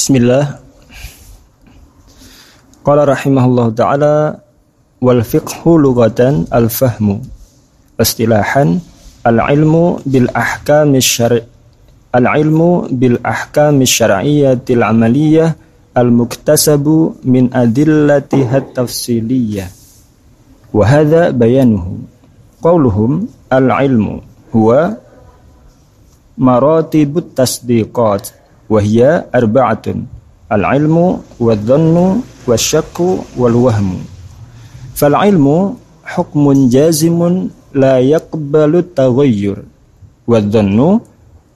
Bismillah. Qala rahimahullah ta'ala wal fiqhu lughatan al fahmu. Istilahan al ilmu bil ahkam syar'i al ilmu bil ahkam syar'iyyatil amaliyah al muktasabu min adillatiha tafsiliyah. Wa hadha bayanuhu. Qauluhum al ilmu huwa maratibut tasdiqat wahya arba'atun al-ilmu wal-dhannu wasyakku wal-wahmu fal ilmu hukmun jazimun la yaqbalu taghayyur wal-dhannu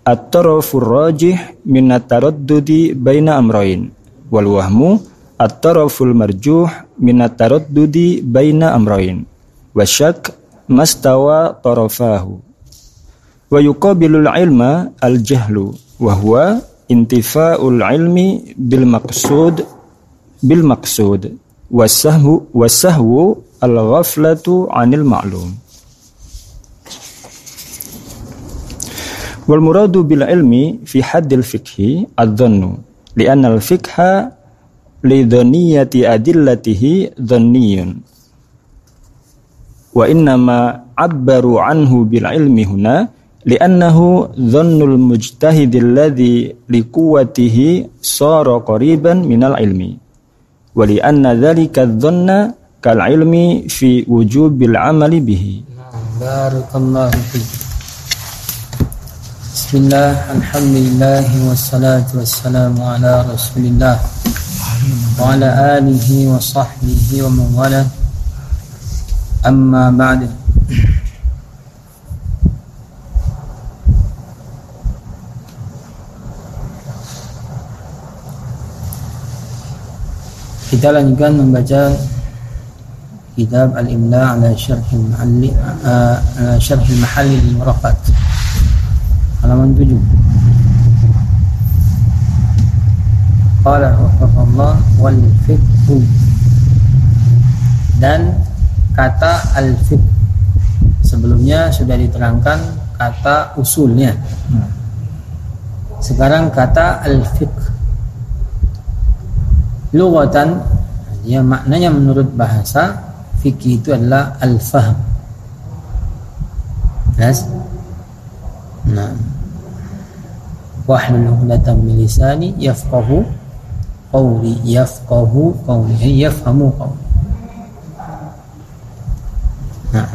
at-tarafu rajih min at-taraddudi baina amrayn wal-wahmu at-taraful marjuh min at-taraddudi baina amrayn انتفاء العلم بالمقصود بالمقصود والسهو والسهو الغفلة عن المعلوم. والمراد بالعلم في حد الفقه الظن لأن الفقه لظنية أدلته ظني. وإنما عبروا عنه بالعلم هنا لأنه ظن المجتهد الذي لقوته صار قريبا من العلم ولأن ذلك الظن كالعلم في وجوب العمل به. بارك الله فيك. بسم الله الحمد لله والصلاة والسلام على رسول الله وعلى آله وصحبه ومن والاه. أما بعد Kita lanjutkan membaca kitab Al-Imla ala Syarh Al-Mahalli uh, ala Syarh Al-Mahalli Al-Muraqat halaman 7 Qala Allah wal fiqhu. Dan kata al-fiqh. Sebelumnya sudah diterangkan kata usulnya. Sekarang kata al-fiqh Lughatan ya maknanya menurut bahasa fikih itu adalah al-fahm. Yes? Nah. Wahlul 'uqdatam min lisani yafqahu qawli yafqahu qawli yafhamu qawli. Nah.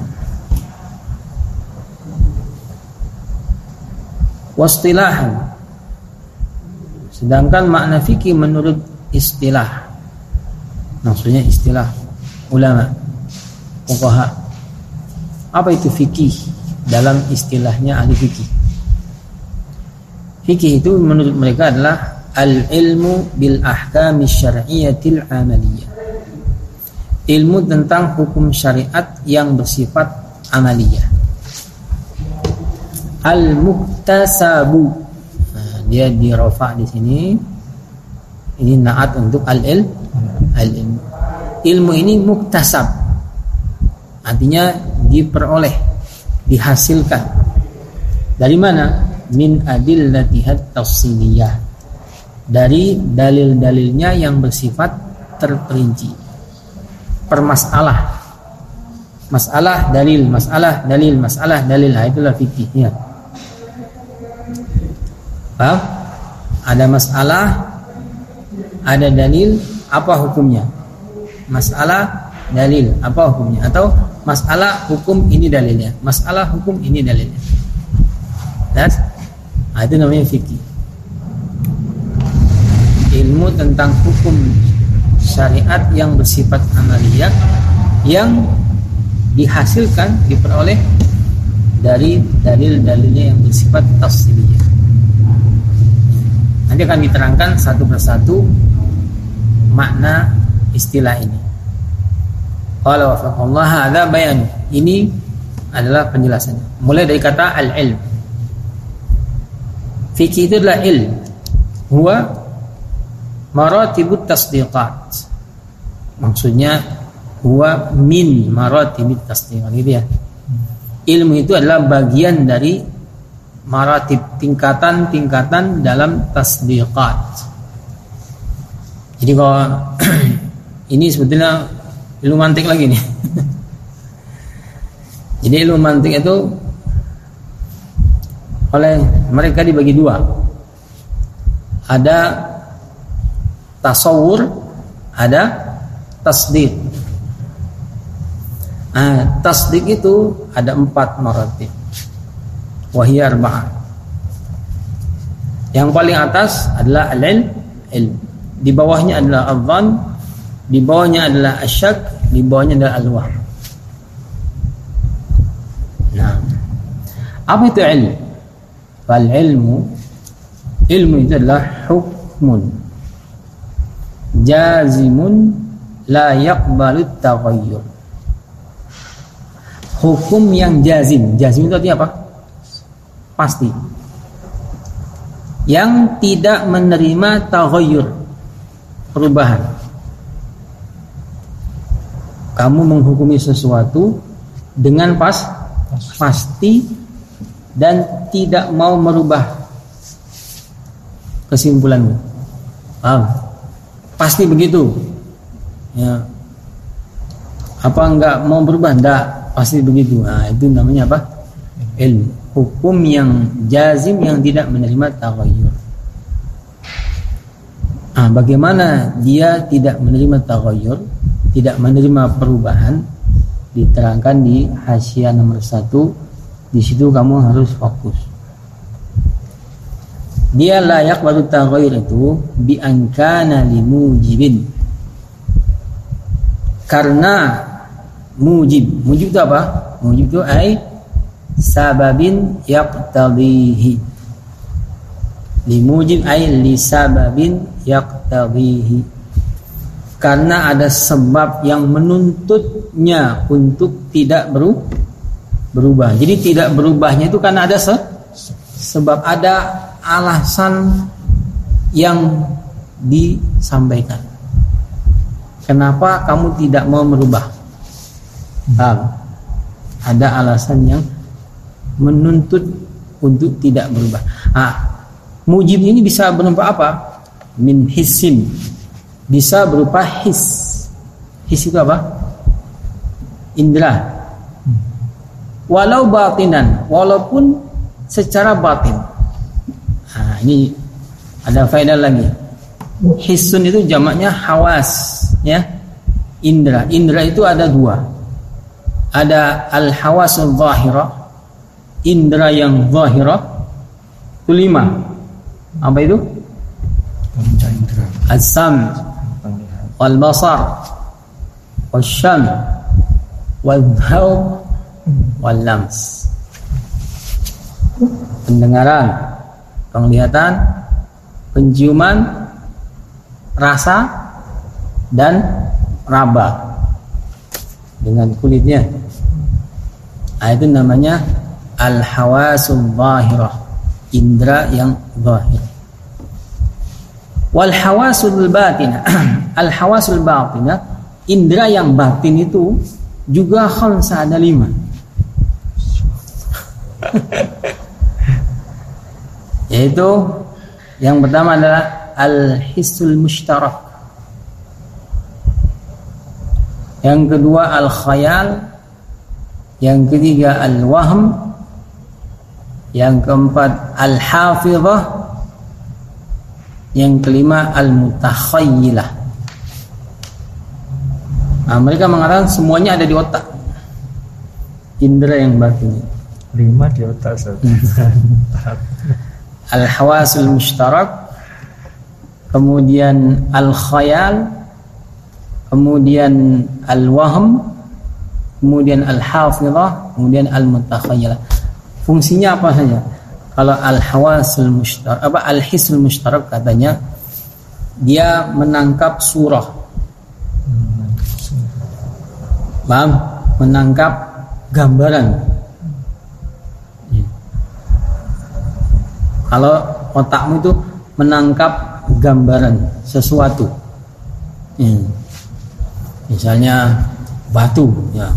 Wastilahan Sedangkan makna fikih menurut istilah. Maksudnya istilah ulama fuqaha. Apa itu fikih dalam istilahnya ahli fikih? Fikih itu menurut mereka adalah al ilmu bil ahkami syar'iyatil amaliyah. Ilmu tentang hukum syariat yang bersifat amaliyah. Al muktasabu nah, dia dirofa di sini ini naat untuk al-il al-ilmu. Ilmu ini muktasab. Artinya diperoleh, dihasilkan. Dari mana? Min adillatihat tafsiliyah. Dari dalil-dalilnya yang bersifat terperinci. Permasalah. Masalah dalil, masalah dalil, masalah dalil. Nah, itulah fikihnya. Paham? Ada masalah, ada dalil apa hukumnya? Masalah dalil apa hukumnya? Atau masalah hukum ini dalilnya? Masalah hukum ini dalilnya. Das nah, itu namanya fikih. Ilmu tentang hukum syariat yang bersifat amaliyah yang dihasilkan diperoleh dari dalil-dalilnya yang bersifat tafsiliyah. Nanti akan diterangkan satu persatu makna istilah ini. Qala wafaqallah ada bayan. Ini adalah penjelasannya. Mulai dari kata al-ilm. Fikih itu adalah ilm. Huwa maratibut tasdiqat. Maksudnya huwa min maratibut tasdiqat gitu ya. Ilmu itu adalah bagian dari maratib tingkatan-tingkatan dalam tasdiqat Jadi kalau ini sebetulnya ilmu mantik lagi nih. Jadi ilmu mantik itu oleh mereka dibagi dua. Ada tasawur, ada tasdik. Nah, tasdik itu ada empat maratib. Wahiyar arba'ah. Yang paling atas adalah al-ilm, ilm. Di bawahnya adalah al di bawahnya adalah asyak, di bawahnya adalah al-wahm. Nah, apa itu ilmu? Fal ilmu ilmu itu adalah hukmun jazimun la yaqbalu taghayyur. Hukum yang jazim. Jazim itu artinya apa? Pasti. Yang tidak menerima taghayyur. Perubahan. Kamu menghukumi sesuatu dengan pas pasti dan tidak mau merubah kesimpulanmu. Paham? Pasti begitu. Ya. Apa enggak mau berubah? Enggak, pasti begitu. Nah, itu namanya apa? Ilmu. Hukum yang jazim yang tidak menerima taghayyur. Nah, bagaimana dia tidak menerima taghayyur, tidak menerima perubahan? Diterangkan di hasyiah nomor satu. Di situ kamu harus fokus dia layak baru taghayyur itu bi ankana limujibin karena mujib mujib itu apa mujib itu ai sababin yaqtadihi limujib ai li sababin yaqtadihi karena ada sebab yang menuntutnya untuk tidak berubah. Jadi tidak berubahnya itu karena ada se sebab ada alasan yang disampaikan. Kenapa kamu tidak mau merubah? Bang, ada alasan yang menuntut untuk tidak berubah. Ah, mujib ini bisa berupa apa? Min hisim. Bisa berupa his. His itu apa? Indra. Walau batinan, walaupun secara batin. Nah, ini ada faedah lagi. Hisun itu jamaknya hawas, ya. Indra. Indra itu ada dua. Ada al-hawasul zahira, indra yang zahira. Itu lima. Apa itu? Wal syam, wal wal lams. Pendengaran, penglihatan, penciuman, rasa dan raba dengan kulitnya. Nah, itu namanya al-hawasul zahirah, indra yang zahir. Wal hawasul batinah, al hawasul batinah, indra yang batin itu juga khamsa ada lima. Yaitu yang pertama adalah al-hissul mushtarak. Yang kedua al-khayal. Yang ketiga al-wahm. Yang keempat al-hafizah. Yang kelima al-mutakhayyilah. Nah, mereka mengatakan semuanya ada di otak. Indra yang batin. Lima di otak. al-hawasul mushtarak kemudian al-khayal kemudian al-wahm kemudian al-hafizah kemudian al-mutakhayyalah fungsinya apa saja kalau al-hawasul mushtarak apa al-hisul mushtarak katanya dia menangkap surah paham menangkap gambaran Kalau otakmu itu menangkap gambaran sesuatu, ya. misalnya batu, ya.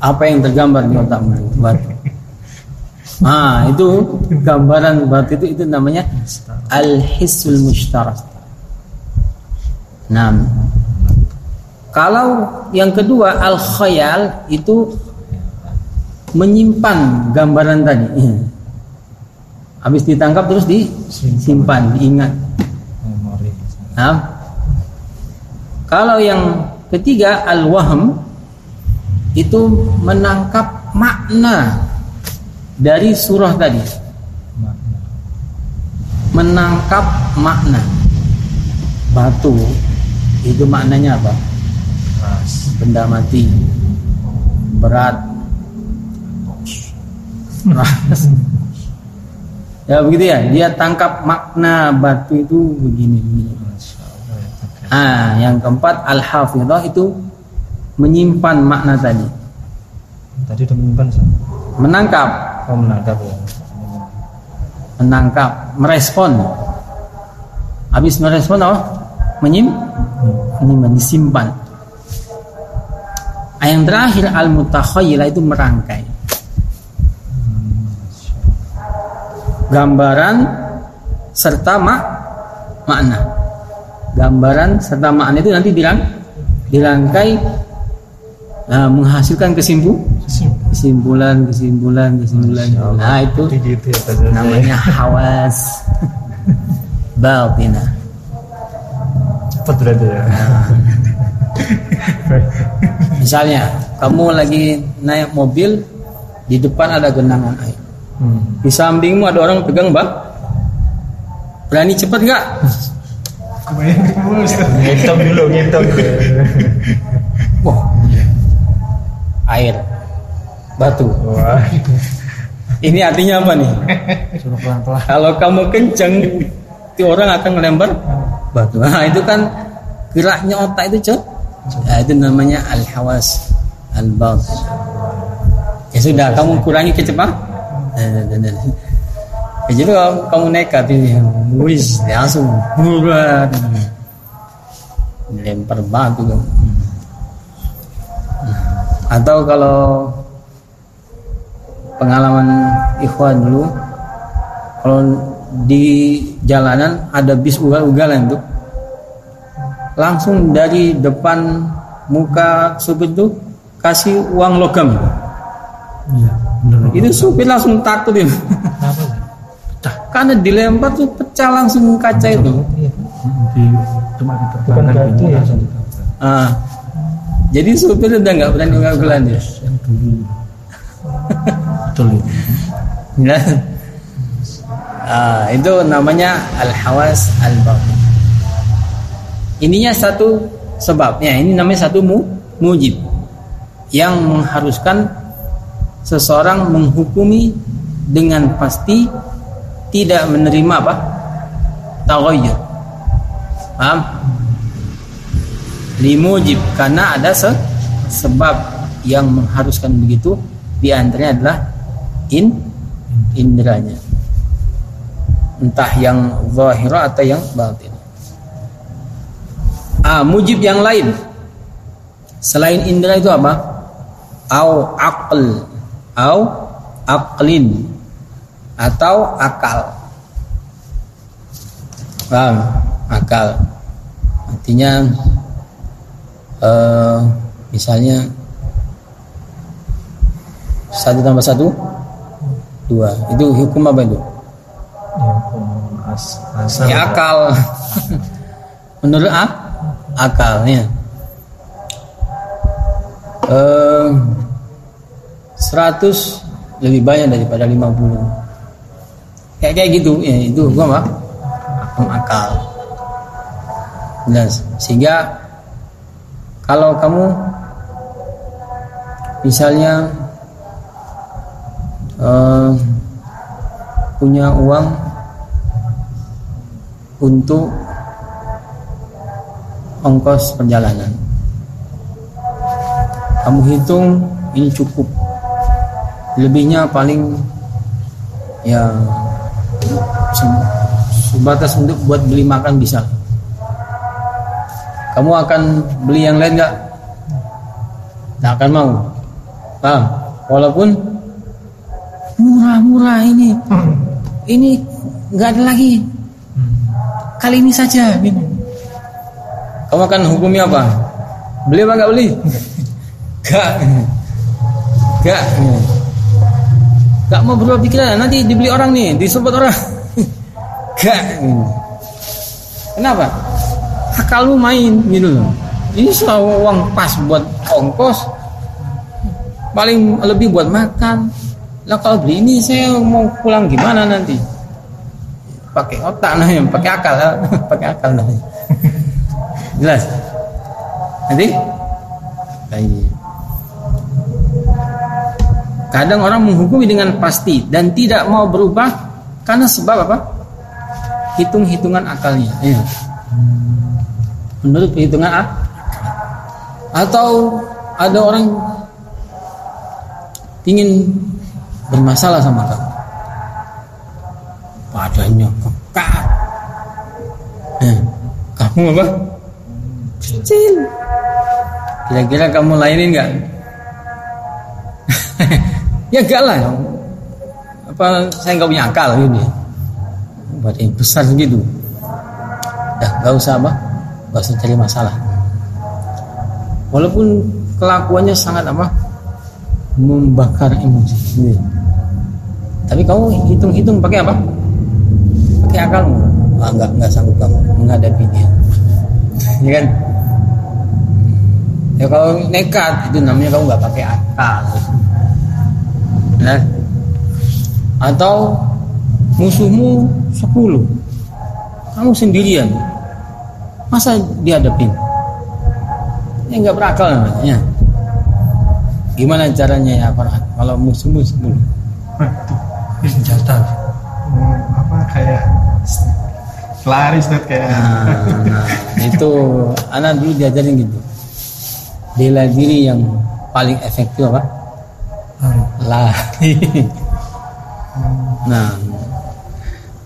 apa yang tergambar di otakmu batu. Nah itu gambaran batu itu itu namanya al-hisul mushtarak. Nah, kalau yang kedua al khayal itu menyimpan gambaran tadi. Habis ditangkap terus disimpan, diingat. Nah, kalau yang ketiga al-wahm itu menangkap makna dari surah tadi. Menangkap makna. Batu itu maknanya apa? Benda mati. Berat. ya begitu ya. Dia tangkap makna batu itu begini begini. Ah, yang keempat al-hafidhah itu menyimpan makna tadi. Tadi udah menyimpan. Menangkap. Oh, menangkap. Menangkap, merespon. Habis merespon apa? Menyim, menyimpan, disimpan. Yang terakhir al-mutakhayyila itu merangkai. Gambaran serta mak makna. Gambaran serta makna itu nanti dirang dirangkai nah, menghasilkan kesimpulan. kesimpulan kesimpulan kesimpulan. Nah itu namanya hawas. Batina. Cepat berarti ya. Nah. misalnya kamu lagi naik mobil di depan ada genangan air. Hmm. di sampingmu ada orang pegang bak. Berani cepat nggak? Ngitung dulu ngitung. wah air batu. Wah. Ini artinya apa nih? Kalau kamu kenceng, itu orang akan melempar batu. Nah, itu kan geraknya otak itu, cok. Nah, itu namanya al-hawas al-bas. Ya sudah, kamu kurangi kecepatan. Ya, jadi kalau kamu nekat ini, wis langsung buruan lempar batu kamu. Atau kalau pengalaman ikhwan dulu kalau di jalanan ada bis ugal-ugalan tuh langsung dari depan muka supir tuh kasih uang logam. Ya, itu supir langsung takut itu pecah. Karena dilempar tuh pecah langsung kaca itu. di, cuma di ya. ah jadi supir udah nggak berani ugal-ugalan ya. Yang dulu. Betul ya. ah, itu namanya al-hawas al-batin. Ininya satu sebabnya. Ini namanya satu mu, mujib yang mengharuskan seseorang menghukumi dengan pasti tidak menerima apa? Taghayyur. Paham? Limujib. Karena ada se sebab yang mengharuskan begitu. Di antaranya adalah in indranya entah yang zahira atau yang batin. Ah mujib yang lain. Selain indra itu apa? Au aql. Au aqlin. Atau akal. Paham? Akal. Artinya uh, misalnya satu tambah satu dua. Itu hukum apa itu? Hukum as asal ya, akal. Menurut ak akalnya uh, seratus lebih banyak daripada lima puluh. Kayak kayak gitu ya itu hukum apa? Hukum akal. Jelas. Sehingga kalau kamu misalnya uh, punya uang untuk ongkos perjalanan. Kamu hitung ini cukup. Lebihnya paling ya sebatas untuk buat beli makan bisa kamu akan beli yang lain nggak? Nggak akan mau. Paham? Walaupun murah-murah ini, ini nggak ada lagi. Kali ini saja. Gitu. Kamu akan hukumnya apa? Beli apa nggak beli? Gak. Gak. Gak mau berubah pikiran. Nanti dibeli orang nih, disebut orang. Gak. Kenapa? Akalmu main gitu loh. Ini selalu uang pas buat ongkos. Paling lebih buat makan. Lah kalau beli ini saya mau pulang gimana nanti? Pakai otak namanya, pakai akal, pakai akal namanya. Jelas? Nanti? Kadang orang menghukumi dengan pasti dan tidak mau berubah karena sebab apa? Hitung-hitungan akalnya. Ya. Menurut perhitungan A. Atau ada orang ingin bermasalah sama kamu. Padanya kekal. Eh, kamu apa? Kecil. Kira-kira kamu lainin nggak? ya enggak lah. Apa saya nggak punya akal ini. Buat yang besar segitu. Ya nggak usah apa, nggak usah cari masalah. Walaupun kelakuannya sangat apa, membakar emosi. Tapi kamu hitung-hitung pakai apa? Pakai akal? Ah, enggak, enggak sanggup kamu menghadapi dia. Ya kan? Ya kalau nekat itu namanya kamu nggak pakai akal. Nah, atau musuhmu 10 kamu sendirian masa dihadapin? Ya nggak berakal namanya. Gimana caranya ya Farhan? Kalau musuhmu 10 senjata. Hmm, apa kayak lari Ustaz kayak nah, nah, itu anak dulu diajarin gitu. Bela diri yang paling efektif apa? Lari. Nah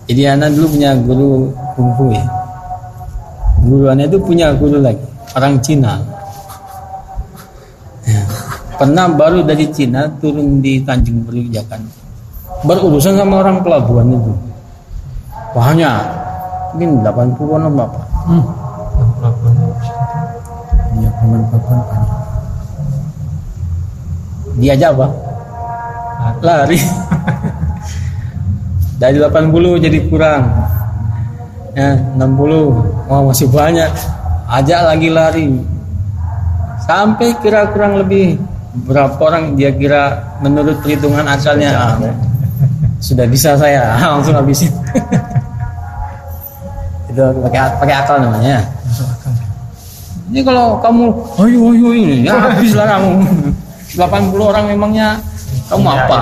jadi anak dulu punya guru kungfu ya guru anak itu punya guru lagi orang Cina. Ya. pernah baru dari Cina turun di Tanjung Priok Jakarta. Berurusan sama orang pelabuhan itu. Banyak. Mungkin 80 an apa hmm. pelabuhan ya pelabuhan banyak. Diajak apa? Lari. Dari 80 jadi kurang ya 60 oh masih banyak. Ajak lagi lari. Sampai kira kurang lebih berapa orang dia kira menurut perhitungan asalnya? Sudah bisa saya. Langsung habisin itu pakai pakai akal namanya. Ini kalau kamu ayo ayo ini ya habis lah kamu 80 orang memangnya. Kamu iya, apa?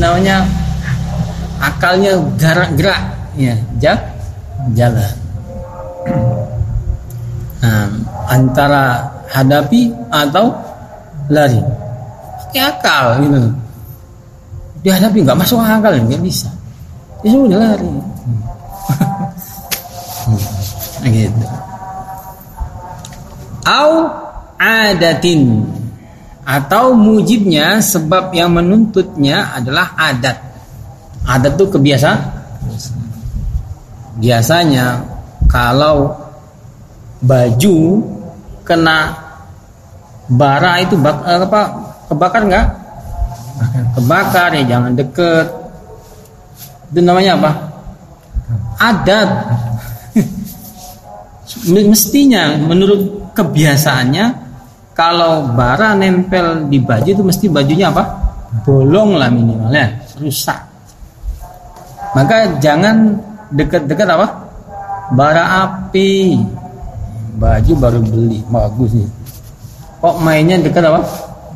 namanya akalnya gerak-gerak ya jak jalan. Nah, antara hadapi atau lari. Pakai akal gitu. Dihadapi nggak masuk akal nggak bisa. Ya sudah lari. Hmm. gitu. Au adatin. Atau mujibnya sebab yang menuntutnya adalah adat. Adat itu kebiasaan. Biasanya kalau baju kena bara itu bak, eh, apa kebakar nggak? Kebakar ya jangan deket. Itu namanya apa? Adat. Mestinya menurut kebiasaannya kalau bara nempel di baju itu mesti bajunya apa? Bolong lah minimalnya, rusak. Maka jangan dekat-dekat apa? Bara api. Baju baru beli, bagus nih. Kok mainnya dekat apa?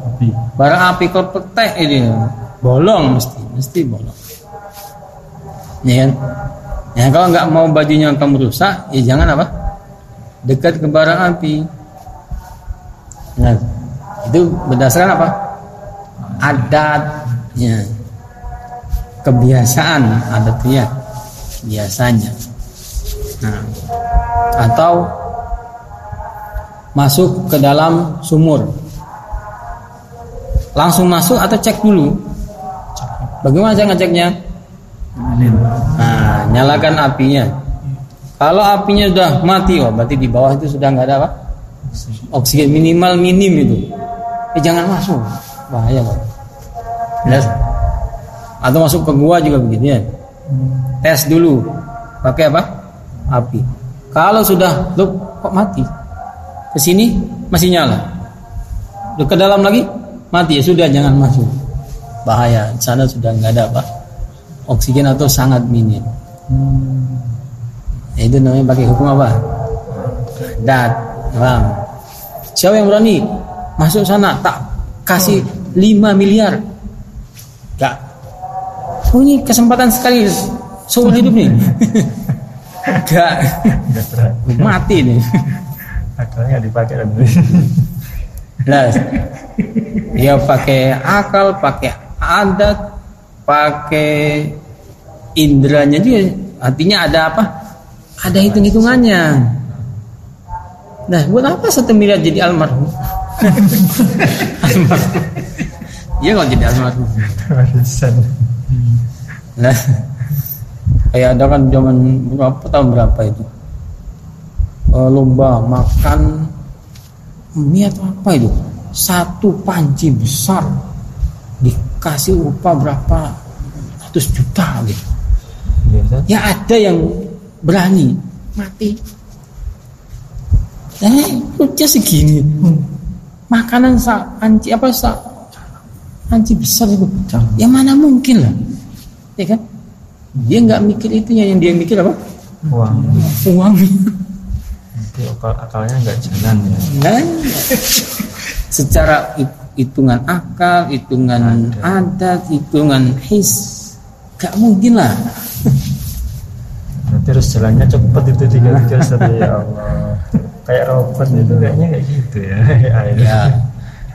Api. Bara api kalau petek ini bolong mesti, mesti bolong. Ya kan? Ya kalau nggak mau bajunya kamu rusak, ya jangan apa? Dekat ke bara api. Nah, itu berdasarkan apa? Adatnya, kebiasaan adatnya, biasanya. Nah, atau masuk ke dalam sumur. Langsung masuk atau cek dulu? Bagaimana saya ngeceknya? Nah, nyalakan apinya. Kalau apinya sudah mati, oh berarti di bawah itu sudah nggak ada apa? Oksigen minimal minim itu. Eh jangan masuk, bahaya kok. Jelas? Atau masuk ke gua juga begitu ya. Tes dulu, pakai apa? Api. Kalau sudah, lu kok mati? Ke sini masih nyala. Lu ke dalam lagi mati ya sudah jangan masuk. Bahaya, di sana sudah nggak ada apa? Oksigen atau sangat minim. Ya, itu namanya pakai hukum apa? Dat, bang. Siapa yang berani masuk sana tak kasih 5 miliar? Gak. Oh ini kesempatan sekali seumur hidup nih. Gak. Nggak berani. Mati nih. Akalnya dipakai dan Nah, dia pakai akal, pakai adat, pakai indranya juga. Artinya ada apa? Ada hitung-hitungannya. Nah, buat apa satu miliar jadi almarhum? almarhum. Iya kalau jadi almarhum. Nah, kayak ada kan zaman berapa tahun berapa itu? Eh, lomba makan mie atau apa itu? Satu panci besar dikasih upah berapa ratus juta gitu. Iya. Ya ada yang berani mati. Eh, perutnya segini. Makanan sa anci apa sa anci besar itu. Ya mana mungkin lah. Ya kan? Dia nggak mikir itunya yang dia mikir apa? Uang. Uang. Nanti akal akalnya nggak jalan ya. Nah, secara hi- hitungan akal, hitungan adat, hitungan his, gak mungkin lah. Nanti harus jalannya cepet itu tiga tiga satu ya Allah. Kayak robot itu kayaknya kayak gitu ya. Ya,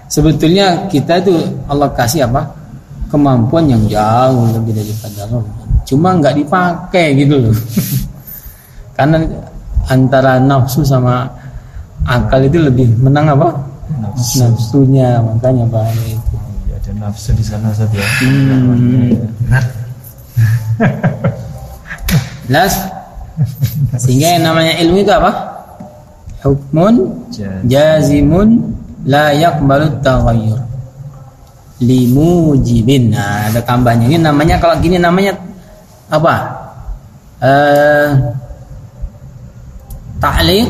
sebetulnya kita itu Allah kasih apa? Kemampuan yang jauh lebih daripada Allah. Cuma nggak dipakai gitu loh. Karena antara nafsu sama akal itu lebih menang apa? Nafsu. Nafsunya makanya bahaya itu. Iya, ada nafsu di sana saja. Hmm. Benar. Jelas? Sehingga yang namanya ilmu itu apa? Hukmun Jaz. jazimun la yaqbalu taghayyur. Limujibin. Nah, ada tambahnya. Ini namanya kalau gini namanya apa? Eh ta'liq,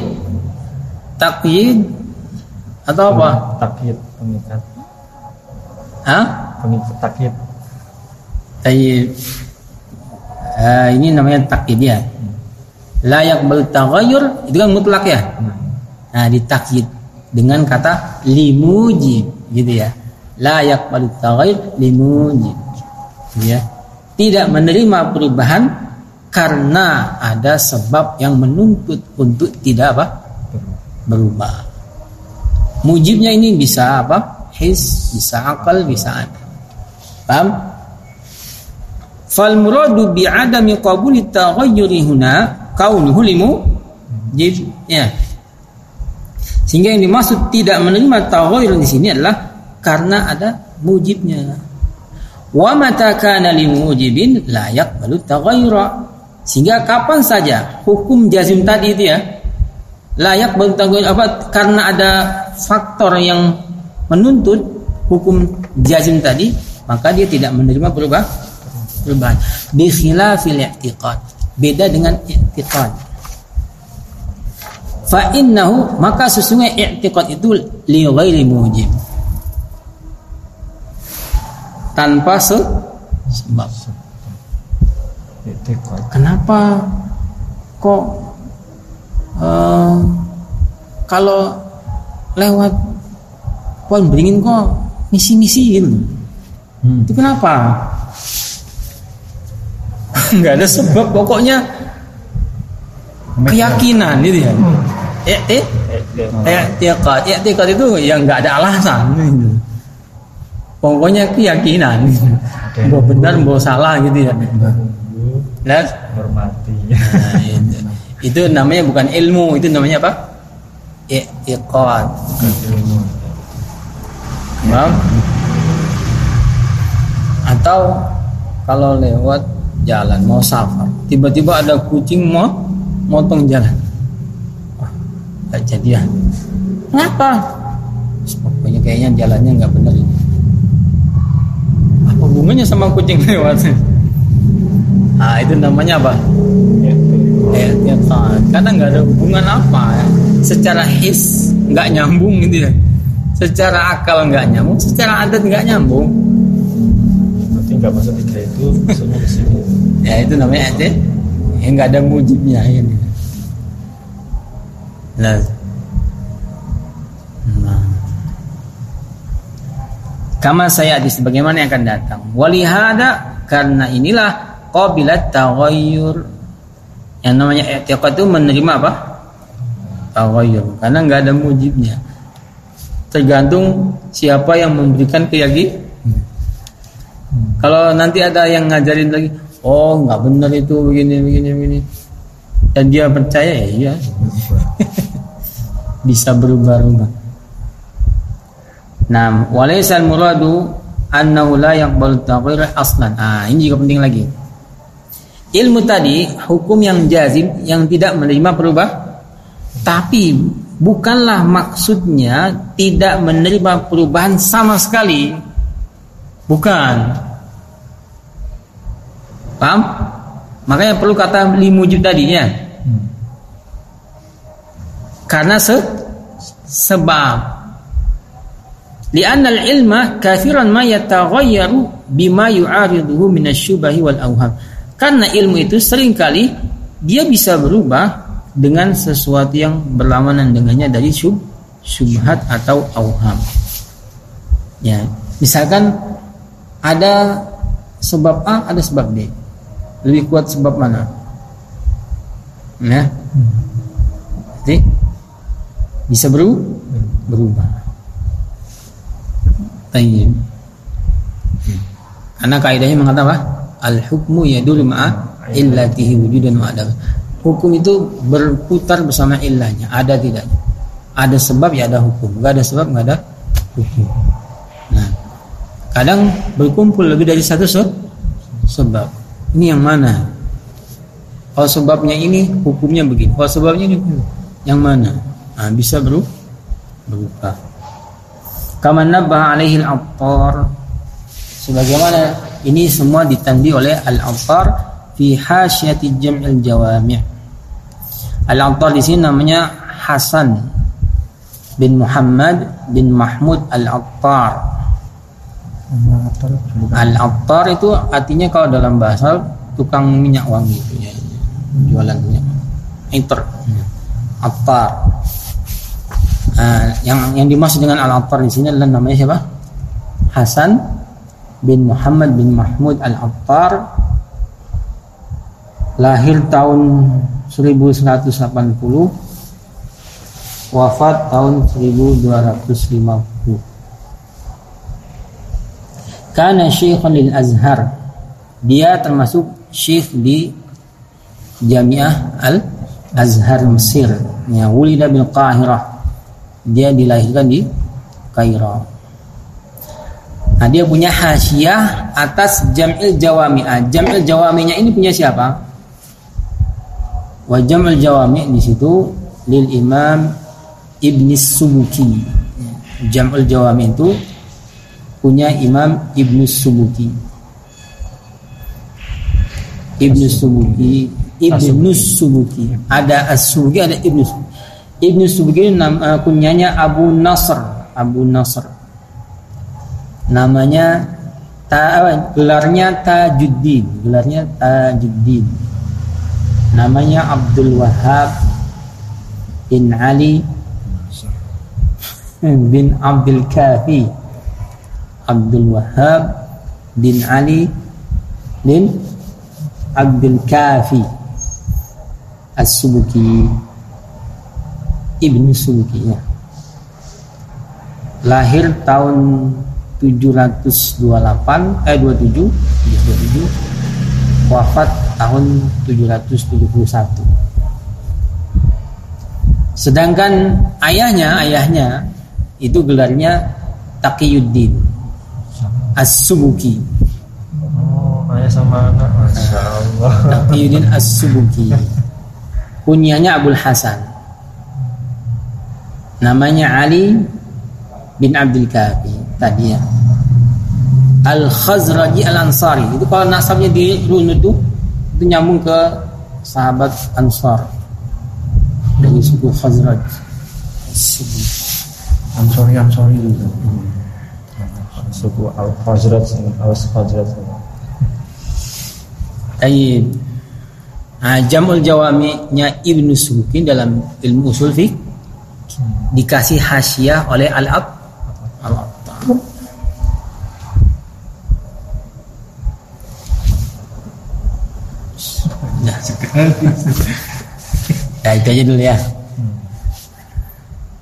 taqyid atau apa? Takyid pengikat. Hah? Pengikat takyid. Tayyib. Eh, ini namanya takyid ya. La yaqbalu taghayyur itu kan mutlak ya. Nah, ditakyid dengan kata limujib gitu ya. La yaqbalu taghayyur. Gitu ya. Tidak menerima perubahan karena ada sebab yang menuntut untuk tidak apa? berubah. Mujibnya ini bisa apa? His, bisa akal, bisa ada. Paham? Fal muradu bi adami qabuli taghayyuri huna kaunuhu limu ya. Sehingga yang dimaksud tidak menerima taghayyur di sini adalah karena ada mujibnya. Wa mata kana limujibin la yaqbalu taghayyura. Sehingga kapan saja hukum jazim tadi itu ya layak bertanggung apa karena ada faktor yang menuntut hukum jazim tadi maka dia tidak menerima perubahan. Perubahan. Bi khilafil i'tiqad. Beda dengan i'tiqad. Fa innahu maka sesungguhnya i'tiqad itu li ghairi mujib tanpa se sebab. Kenapa kok eh, kalau lewat pohon beringin kok misi-misi gitu Hmm. itu kenapa? Nggak ada sebab pokoknya keyakinan gitu ya. Eh eh I'tiqad. I'tiqad itu yang nggak ada alasan. Gitu. Pokoknya keyakinan yang mau benar mau salah gitu ya Nah, Hormati. Nah, itu. itu namanya bukan ilmu, itu namanya apa? Paham? Atau kalau lewat jalan mau safar, tiba-tiba ada kucing mau motong jalan. Wah, gak jadi ya. Kenapa? Pokoknya kayaknya jalannya nggak benar ini. Hubungannya sama kucing lewat? Nah itu namanya apa? Ya, ya, karena nggak ada hubungan apa ya. Secara his nggak nyambung gitu ya. Secara akal nggak nyambung, secara adat nggak nyambung. Berarti nggak masuk tiga itu maksudnya sini. Ya itu namanya adat. Ya nggak ada mujibnya ya. Nah, nah. Kama saya di sebagaimana yang akan datang. Walihada karena inilah qabilat taghayyur. Yang namanya i'tiqad itu menerima apa? Taghayyur. Karena nggak ada mujibnya. Tergantung siapa yang memberikan keyakinan. Kalau nanti ada yang ngajarin lagi, oh nggak benar itu begini begini begini, dan dia percaya ya iya, bisa berubah-ubah. Nah, walaisal muradu annahu la yaqbalu taghyir aslan. Ah, ini juga penting lagi. Ilmu tadi hukum yang jazim yang tidak menerima perubah tapi bukanlah maksudnya tidak menerima perubahan sama sekali. Bukan. Paham? Makanya perlu kata limujud tadinya. Karena se sebab Li'anna al-ilma kathiran ma yataghayyaru bima yu'ariduhu minasyubahi wal awham. Karena ilmu itu sering kali dia bisa berubah dengan sesuatu yang berlawanan dengannya dari syub, syubhat atau auham. Ya, misalkan ada sebab A, ada sebab B. Lebih kuat sebab mana? Ya. Jadi bisa berubah. Tayyib. Karena kaidahnya mengatakan apa? Al hukmu yadul ma'a illatihi wujudan wa adam. Hukum itu berputar bersama illahnya, ada tidaknya. Ada sebab ya ada hukum, enggak ada sebab enggak ada hukum. Nah, kadang berkumpul lebih dari satu sebab. Ini yang mana? Kalau sebabnya ini, hukumnya begini. Kalau sebabnya ini, yang mana? Nah, bisa berubah kama nabbaha alaihi al-Attar sebagaimana ini semua ditandi oleh al-Attar fi hasyati jam'il jawami' al-Attar di sini namanya Hasan bin Muhammad bin Mahmud al-Attar al-Attar itu artinya kalau dalam bahasa tukang minyak wangi itu ya jualan minyak. Iter Attar Nah, yang yang dimaksud dengan Al-Attar di sini adalah namanya siapa? Hasan bin Muhammad bin Mahmud Al-Attar lahir tahun 1180 wafat tahun 1250 karena syekhan lil Azhar. Dia termasuk syekh di Jamiah Al Azhar Mesir. Ya wulida bil Qahirah dia dilahirkan di Kairo. Nah, dia punya hasyiah atas Jam'il Jawami'ah. Jam'il Jawami'nya ini punya siapa? Wa Jam'il Jawami' di situ lil Imam Ibn Subuki. Jam'il Jawami' itu punya Imam Ibn Subuki. Ibn Subuki, Ibn Subuki. Ada As-Subuki, ada Ibn Subuki. Ibnu Subki nama kunyanya Abu Nasr, Abu Nasr. Namanya ta, gelarnya Tajuddin, gelarnya Tajuddin. Namanya Abdul Wahab bin Ali bin Abdul Kafi. Abdul Wahab bin Ali bin Abdul Kafi As-Subuki Ibnu Subki ya. Lahir tahun 728 eh 27 27 wafat tahun 771 sedangkan ayahnya ayahnya itu gelarnya Taqiyuddin As-Subuki oh ayah sama anak. Masya Allah. Taqiyuddin As-Subuki kunyanya Abdul Hasan namanya Ali bin Abdul Kafi tadi ya. Al Khazraji Al Ansari itu kalau nasabnya di runut itu itu nyambung ke sahabat Ansar. Dari suku Khazraj. Ansori Ansori itu. suku Al Khazraj Al Khazraj Tayyib. Nah, Jamul Jawami'nya Ibnu Subukin dalam ilmu usul fiqh dikasih hasyiah oleh Al-Ab. Nah, ya itu aja dulu ya.